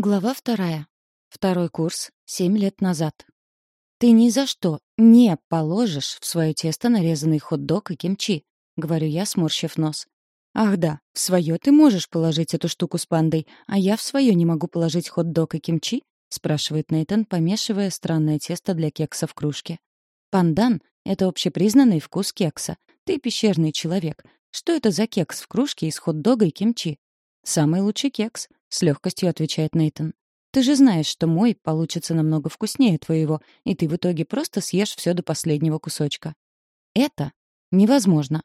Глава вторая. Второй курс. Семь лет назад. «Ты ни за что не положишь в свое тесто нарезанный хот-дог и кимчи», — говорю я, сморщив нос. «Ах да, в свое ты можешь положить эту штуку с пандой, а я в свое не могу положить хот-дог и кимчи?» — спрашивает Нейтан, помешивая странное тесто для кекса в кружке. «Пандан — это общепризнанный вкус кекса. Ты пещерный человек. Что это за кекс в кружке из хот-дога и кимчи?» «Самый лучший кекс», — с легкостью отвечает Нейтон. «Ты же знаешь, что мой получится намного вкуснее твоего, и ты в итоге просто съешь все до последнего кусочка». «Это невозможно».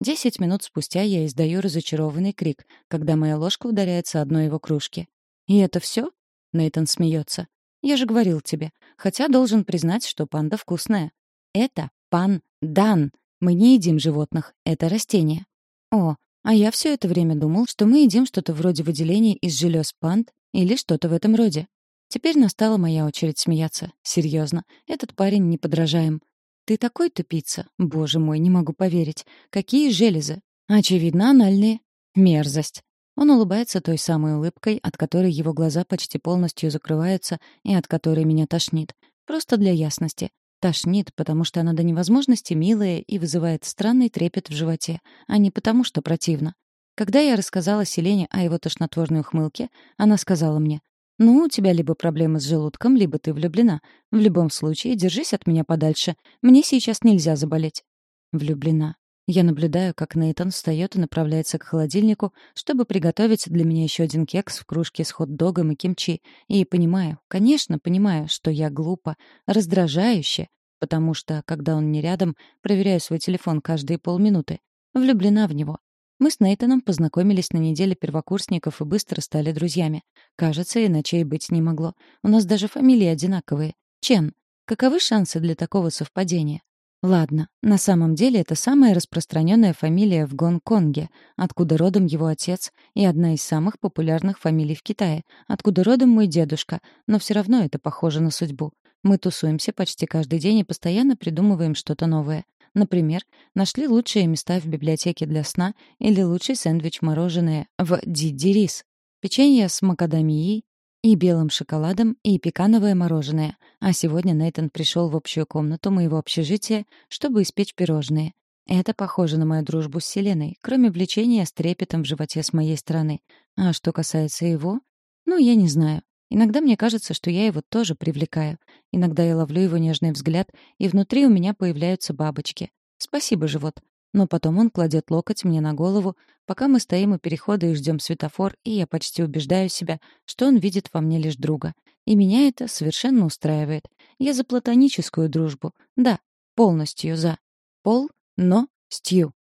Десять минут спустя я издаю разочарованный крик, когда моя ложка ударяется одной его кружки. «И это все? Нейтон смеется. «Я же говорил тебе. Хотя должен признать, что панда вкусная. Это пан-дан. Мы не едим животных. Это растение». «О, а я все это время думал, что мы едим что-то вроде выделений из желез панд или что-то в этом роде. Теперь настала моя очередь смеяться. Серьезно, этот парень неподражаем. Ты такой тупица. Боже мой, не могу поверить. Какие железы? Очевидно, анальные. Мерзость. Он улыбается той самой улыбкой, от которой его глаза почти полностью закрываются и от которой меня тошнит. Просто для ясности. Тошнит, потому что она до невозможности милая и вызывает странный трепет в животе, а не потому, что противно. Когда я рассказала Селене о его тошнотворной ухмылке, она сказала мне, «Ну, у тебя либо проблемы с желудком, либо ты влюблена. В любом случае, держись от меня подальше. Мне сейчас нельзя заболеть». Влюблена. Я наблюдаю, как Нейтан встает и направляется к холодильнику, чтобы приготовить для меня еще один кекс в кружке с хот-догом и кимчи. И понимаю, конечно, понимаю, что я глупо, раздражающе, потому что, когда он не рядом, проверяю свой телефон каждые полминуты. Влюблена в него. Мы с Нейтаном познакомились на неделе первокурсников и быстро стали друзьями. Кажется, иначе и быть не могло. У нас даже фамилии одинаковые. Чен. Каковы шансы для такого совпадения? Ладно, на самом деле это самая распространенная фамилия в Гонконге, откуда родом его отец, и одна из самых популярных фамилий в Китае, откуда родом мой дедушка, но все равно это похоже на судьбу. Мы тусуемся почти каждый день и постоянно придумываем что-то новое. Например, нашли лучшие места в библиотеке для сна или лучший сэндвич-мороженое в Дидирис. Печенье с макадамией, и белым шоколадом, и пекановое мороженое. А сегодня Нейтан пришел в общую комнату моего общежития, чтобы испечь пирожные. Это похоже на мою дружбу с Селеной, кроме влечения с трепетом в животе с моей стороны. А что касается его, ну, я не знаю. Иногда мне кажется, что я его тоже привлекаю. Иногда я ловлю его нежный взгляд, и внутри у меня появляются бабочки. Спасибо, живот. Но потом он кладет локоть мне на голову, пока мы стоим у перехода и ждем светофор, и я почти убеждаю себя, что он видит во мне лишь друга. И меня это совершенно устраивает. Я за платоническую дружбу. Да, полностью за. Пол, но стью.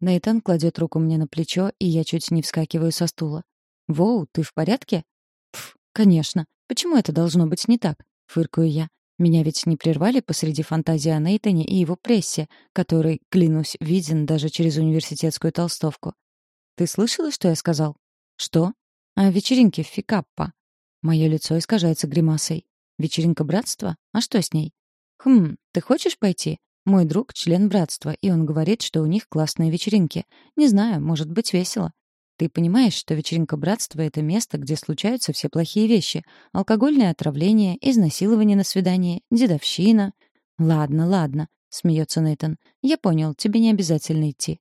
Нейтан кладет руку мне на плечо, и я чуть не вскакиваю со стула. «Воу, ты в порядке?» «Пф, конечно. Почему это должно быть не так?» — фыркаю я. Меня ведь не прервали посреди фантазии о Нейтане и его прессе, который, клянусь, виден даже через университетскую толстовку. «Ты слышала, что я сказал?» «Что?» «О вечеринке в Фикаппа». Мое лицо искажается гримасой. «Вечеринка братства? А что с ней?» «Хм, ты хочешь пойти?» Мой друг — член братства, и он говорит, что у них классные вечеринки. Не знаю, может быть весело. Ты понимаешь, что вечеринка братства — это место, где случаются все плохие вещи. Алкогольное отравление, изнасилование на свидании, дедовщина. «Ладно, ладно», — смеется Нейтан. «Я понял, тебе не обязательно идти».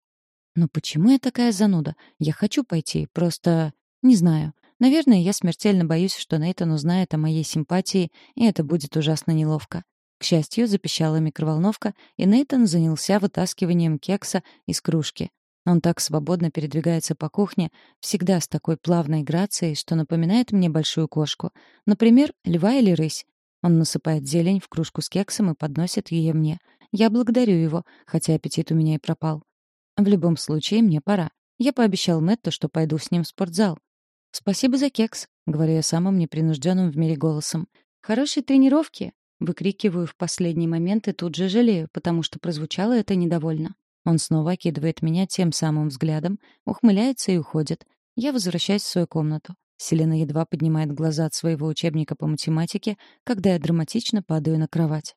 «Но почему я такая зануда? Я хочу пойти, просто... не знаю. Наверное, я смертельно боюсь, что Нейтан узнает о моей симпатии, и это будет ужасно неловко». К счастью, запищала микроволновка, и Нейтан занялся вытаскиванием кекса из кружки. Он так свободно передвигается по кухне, всегда с такой плавной грацией, что напоминает мне большую кошку. Например, льва или рысь. Он насыпает зелень в кружку с кексом и подносит ее мне. Я благодарю его, хотя аппетит у меня и пропал. В любом случае, мне пора. Я пообещал Мэтту, что пойду с ним в спортзал. «Спасибо за кекс», — говорю я самым непринужденным в мире голосом. «Хорошей тренировки!» — выкрикиваю в последний момент и тут же жалею, потому что прозвучало это недовольно. Он снова окидывает меня тем самым взглядом, ухмыляется и уходит. Я возвращаюсь в свою комнату. Селена едва поднимает глаза от своего учебника по математике, когда я драматично падаю на кровать.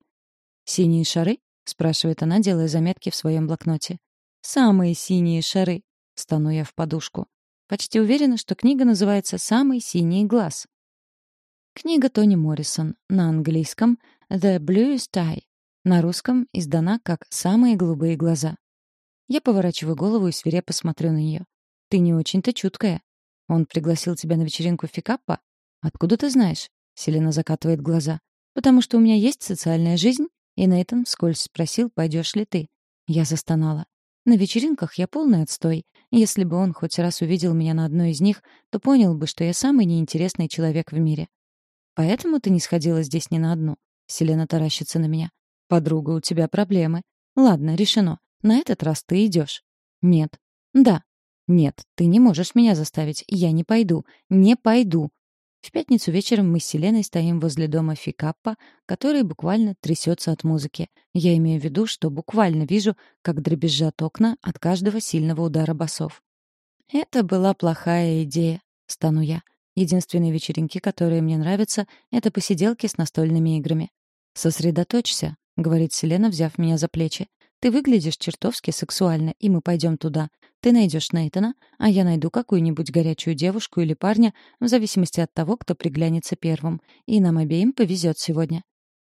«Синие шары?» — спрашивает она, делая заметки в своем блокноте. «Самые синие шары!» — стану я в подушку. Почти уверена, что книга называется «Самый синий глаз». Книга Тони Моррисон. На английском «The Bluest Eye». На русском издана как «Самые голубые глаза». Я поворачиваю голову и свирепо смотрю на нее. «Ты не очень-то чуткая. Он пригласил тебя на вечеринку фикаппа? Откуда ты знаешь?» Селена закатывает глаза. «Потому что у меня есть социальная жизнь, и Нейтан вскользь спросил, пойдешь ли ты. Я застонала. На вечеринках я полный отстой. Если бы он хоть раз увидел меня на одной из них, то понял бы, что я самый неинтересный человек в мире. Поэтому ты не сходила здесь ни на одну. Селена таращится на меня. Подруга, у тебя проблемы. Ладно, решено. На этот раз ты идешь. Нет. Да. Нет, ты не можешь меня заставить. Я не пойду. Не пойду. В пятницу вечером мы с Селеной стоим возле дома Фикаппа, который буквально трясется от музыки. Я имею в виду, что буквально вижу, как дребезжат окна от каждого сильного удара басов. «Это была плохая идея», — стану я. Единственные вечеринки, которые мне нравятся, это посиделки с настольными играми. «Сосредоточься», — говорит Селена, взяв меня за плечи. «Ты выглядишь чертовски сексуально, и мы пойдем туда. Ты найдешь Нейтана, а я найду какую-нибудь горячую девушку или парня, в зависимости от того, кто приглянется первым. И нам обеим повезет сегодня».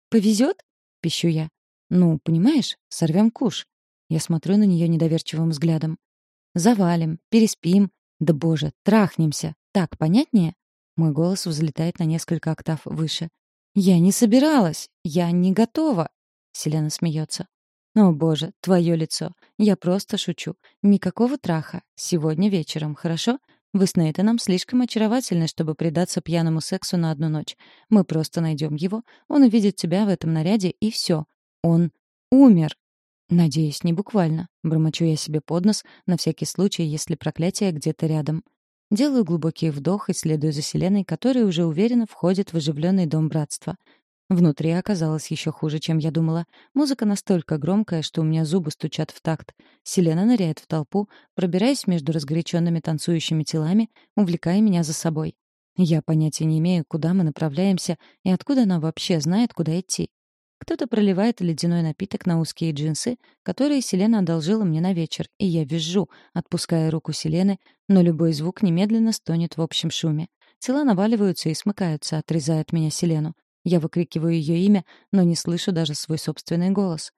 «Повезет?» — пищу я. «Ну, понимаешь, сорвем куш». Я смотрю на нее недоверчивым взглядом. «Завалим, переспим. Да боже, трахнемся. Так понятнее? Мой голос взлетает на несколько октав выше. Я не собиралась. Я не готова. Селена смеется. О, боже, твое лицо. Я просто шучу. Никакого траха. Сегодня вечером, хорошо? Вы с Нейтаном слишком очаровательны, чтобы предаться пьяному сексу на одну ночь. Мы просто найдем его, он увидит тебя в этом наряде, и все. Он умер. Надеюсь, не буквально. Бормочу я себе под нос, на всякий случай, если проклятие где-то рядом. Делаю глубокий вдох и следую за Селеной, которая уже уверенно входит в оживленный дом братства. Внутри оказалось еще хуже, чем я думала. Музыка настолько громкая, что у меня зубы стучат в такт. Селена ныряет в толпу, пробираясь между разгоряченными танцующими телами, увлекая меня за собой. Я понятия не имею, куда мы направляемся и откуда она вообще знает, куда идти. Кто-то проливает ледяной напиток на узкие джинсы, которые Селена одолжила мне на вечер, и я визжу, отпуская руку Селены, но любой звук немедленно стонет в общем шуме. Тела наваливаются и смыкаются, отрезая от меня Селену. Я выкрикиваю ее имя, но не слышу даже свой собственный голос.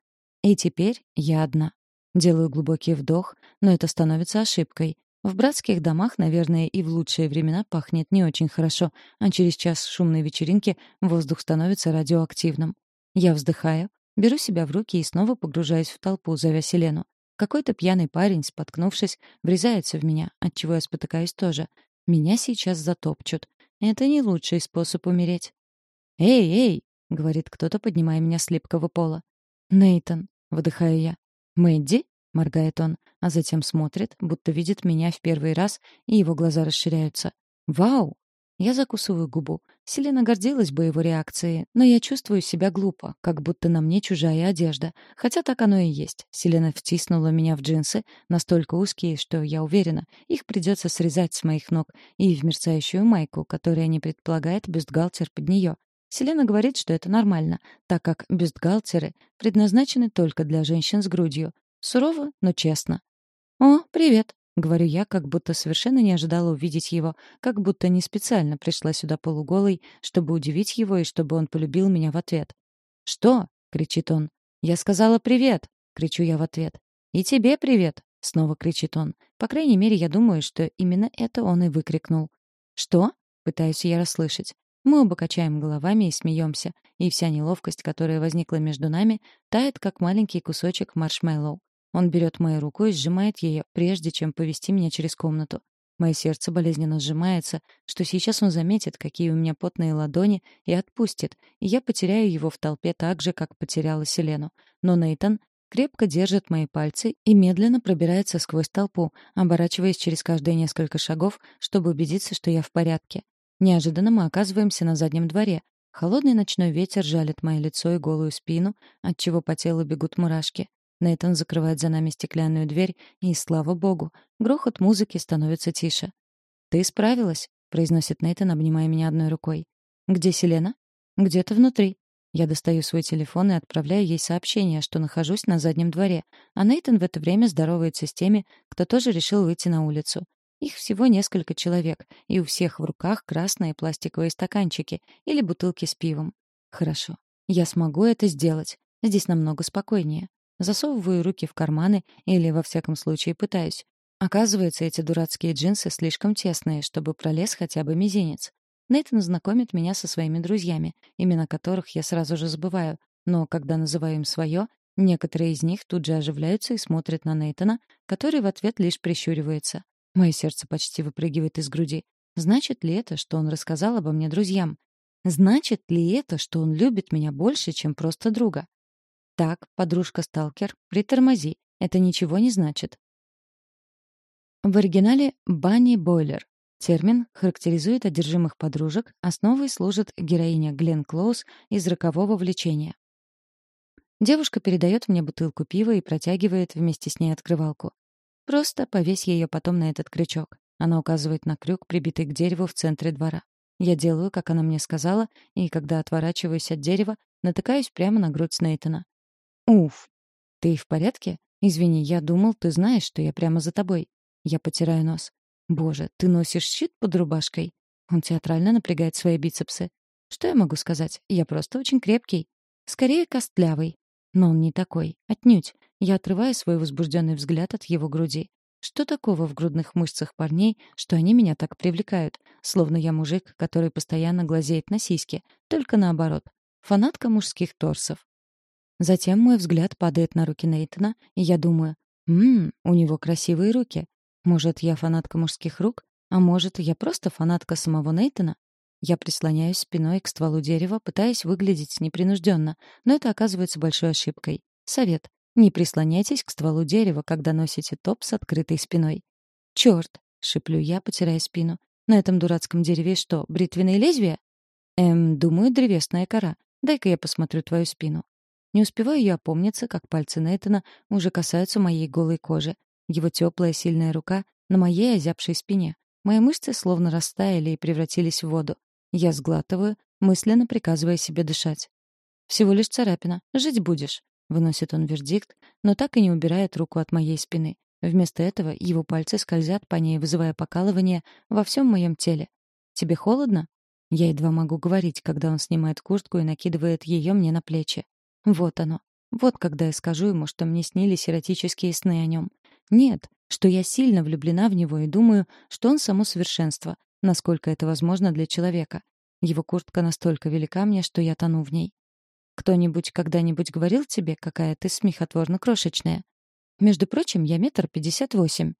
И теперь я одна. Делаю глубокий вдох, но это становится ошибкой. В братских домах, наверное, и в лучшие времена пахнет не очень хорошо, а через час шумной вечеринки воздух становится радиоактивным. Я вздыхаю, беру себя в руки и снова погружаюсь в толпу, зовя Селену. Какой-то пьяный парень, споткнувшись, врезается в меня, отчего я спотыкаюсь тоже. Меня сейчас затопчут. Это не лучший способ умереть. «Эй, эй!» — говорит кто-то, поднимая меня с липкого пола. «Нейтан!» — выдыхаю я. «Мэдди?» — моргает он, а затем смотрит, будто видит меня в первый раз, и его глаза расширяются. «Вау! Я закусываю губу. Селена гордилась бы его реакцией, но я чувствую себя глупо, как будто на мне чужая одежда. Хотя так оно и есть. Селена втиснула меня в джинсы, настолько узкие, что, я уверена, их придется срезать с моих ног, и в мерцающую майку, которая не предполагает бюстгальтер под нее. Селена говорит, что это нормально, так как бюстгальтеры предназначены только для женщин с грудью. Сурово, но честно. «О, привет!» Говорю я, как будто совершенно не ожидала увидеть его, как будто не специально пришла сюда полуголой, чтобы удивить его и чтобы он полюбил меня в ответ. «Что?» — кричит он. «Я сказала привет!» — кричу я в ответ. «И тебе привет!» — снова кричит он. По крайней мере, я думаю, что именно это он и выкрикнул. «Что?» — пытаюсь я расслышать. Мы оба качаем головами и смеемся, и вся неловкость, которая возникла между нами, тает, как маленький кусочек маршмеллоу. Он берет мою руку и сжимает ее, прежде чем повести меня через комнату. Мое сердце болезненно сжимается, что сейчас он заметит, какие у меня потные ладони, и отпустит, и я потеряю его в толпе так же, как потеряла Селену. Но Нейтан крепко держит мои пальцы и медленно пробирается сквозь толпу, оборачиваясь через каждые несколько шагов, чтобы убедиться, что я в порядке. Неожиданно мы оказываемся на заднем дворе. Холодный ночной ветер жалит мое лицо и голую спину, отчего по телу бегут мурашки. Нейтан закрывает за нами стеклянную дверь, и, слава богу, грохот музыки становится тише. «Ты справилась», — произносит Нейтан, обнимая меня одной рукой. «Где Селена?» «Где-то внутри». Я достаю свой телефон и отправляю ей сообщение, что нахожусь на заднем дворе, а Нейтан в это время здоровается с теми, кто тоже решил выйти на улицу. Их всего несколько человек, и у всех в руках красные пластиковые стаканчики или бутылки с пивом. Хорошо. Я смогу это сделать. Здесь намного спокойнее. Засовываю руки в карманы или, во всяком случае, пытаюсь. Оказывается, эти дурацкие джинсы слишком тесные, чтобы пролез хотя бы мизинец. Нейтан знакомит меня со своими друзьями, имена которых я сразу же забываю, но когда называю им свое, некоторые из них тут же оживляются и смотрят на Нейтана, который в ответ лишь прищуривается. Мое сердце почти выпрыгивает из груди. Значит ли это, что он рассказал обо мне друзьям? Значит ли это, что он любит меня больше, чем просто друга? Так, подружка-сталкер, притормози. Это ничего не значит. В оригинале «Банни Бойлер». Термин характеризует одержимых подружек, основой служит героиня Глен Клоуз из «Рокового влечения». Девушка передает мне бутылку пива и протягивает вместе с ней открывалку. Просто повесь ее потом на этот крючок. Она указывает на крюк, прибитый к дереву в центре двора. Я делаю, как она мне сказала, и когда отворачиваюсь от дерева, натыкаюсь прямо на грудь Нейтана. «Уф! Ты в порядке? Извини, я думал, ты знаешь, что я прямо за тобой». Я потираю нос. «Боже, ты носишь щит под рубашкой?» Он театрально напрягает свои бицепсы. «Что я могу сказать? Я просто очень крепкий. Скорее, костлявый. Но он не такой. Отнюдь. Я отрываю свой возбужденный взгляд от его груди. Что такого в грудных мышцах парней, что они меня так привлекают? Словно я мужик, который постоянно глазеет на сиськи. Только наоборот. Фанатка мужских торсов. Затем мой взгляд падает на руки Нейтана, и я думаю, «Ммм, у него красивые руки. Может, я фанатка мужских рук? А может, я просто фанатка самого Нейтана? Я прислоняюсь спиной к стволу дерева, пытаясь выглядеть непринужденно, но это оказывается большой ошибкой. Совет. Не прислоняйтесь к стволу дерева, когда носите топ с открытой спиной. «Чёрт!» — шиплю я, потирая спину. «На этом дурацком дереве что, бритвенные лезвия?» «Эм, думаю, древесная кора. Дай-ка я посмотрю твою спину». Не успеваю я опомниться, как пальцы Нейтана уже касаются моей голой кожи. Его теплая сильная рука на моей озябшей спине. Мои мышцы словно растаяли и превратились в воду. Я сглатываю, мысленно приказывая себе дышать. «Всего лишь царапина. Жить будешь», — выносит он вердикт, но так и не убирает руку от моей спины. Вместо этого его пальцы скользят по ней, вызывая покалывание во всем моем теле. «Тебе холодно?» Я едва могу говорить, когда он снимает куртку и накидывает ее мне на плечи. Вот оно. Вот когда я скажу ему, что мне снились эротические сны о нем. Нет, что я сильно влюблена в него и думаю, что он само совершенство, насколько это возможно для человека. Его куртка настолько велика мне, что я тону в ней. Кто-нибудь когда-нибудь говорил тебе, какая ты смехотворно крошечная? Между прочим, я метр пятьдесят восемь.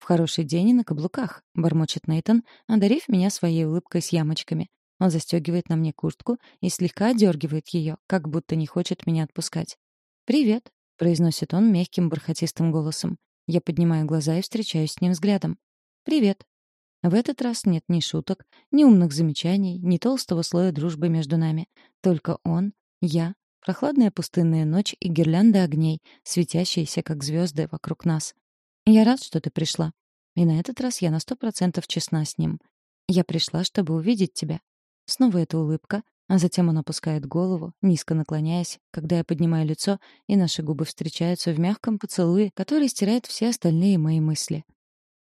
В хороший день и на каблуках, бормочет Нейтон, одарив меня своей улыбкой с ямочками. Он застегивает на мне куртку и слегка одергивает ее, как будто не хочет меня отпускать. «Привет», — произносит он мягким бархатистым голосом. Я поднимаю глаза и встречаюсь с ним взглядом. «Привет», в этот раз нет ни шуток, ни умных замечаний, ни толстого слоя дружбы между нами. Только он, я, прохладная пустынная ночь и гирлянда огней, светящиеся, как звезды, вокруг нас. Я рад, что ты пришла. И на этот раз я на сто процентов честна с ним. Я пришла, чтобы увидеть тебя. Снова эта улыбка, а затем он опускает голову, низко наклоняясь, когда я поднимаю лицо, и наши губы встречаются в мягком поцелуе, который стирает все остальные мои мысли.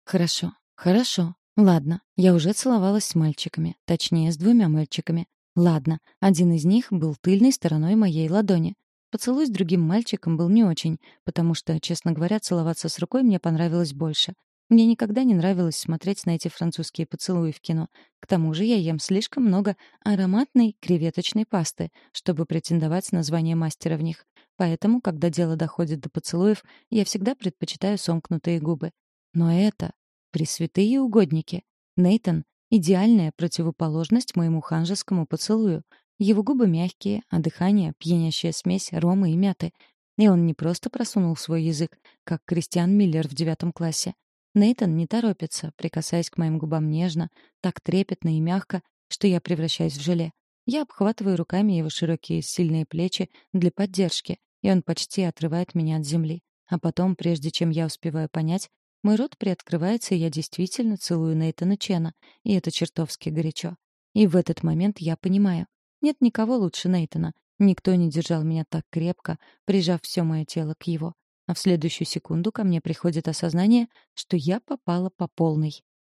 Хорошо, хорошо, Ладно, я уже целовалась с мальчиками, точнее, с двумя мальчиками. Ладно, один из них был тыльной стороной моей ладони. Поцелуй с другим мальчиком был не очень, потому что, честно говоря, целоваться с рукой мне понравилось больше. Мне никогда не нравилось смотреть на эти французские поцелуи в кино. К тому же я ем слишком много ароматной креветочной пасты, чтобы претендовать на звание мастера в них. Поэтому, когда дело доходит до поцелуев, я всегда предпочитаю сомкнутые губы. Но это Пресвятые угодники. Нейтон — идеальная противоположность моему ханжескому поцелую. Его губы мягкие, а дыхание — пьянящая смесь рома и мяты. И он не просто просунул свой язык, как Кристиан Миллер в девятом классе. Нейтон не торопится, прикасаясь к моим губам нежно, так трепетно и мягко, что я превращаюсь в желе. Я обхватываю руками его широкие сильные плечи для поддержки, и он почти отрывает меня от земли. А потом, прежде чем я успеваю понять, мой рот приоткрывается, и я действительно целую Нейтана Чена, и это чертовски горячо. И в этот момент я понимаю, нет никого лучше Нейтана. Никто не держал меня так крепко, прижав все мое тело к его. а в следующую секунду ко мне приходит осознание, что я попала по полной.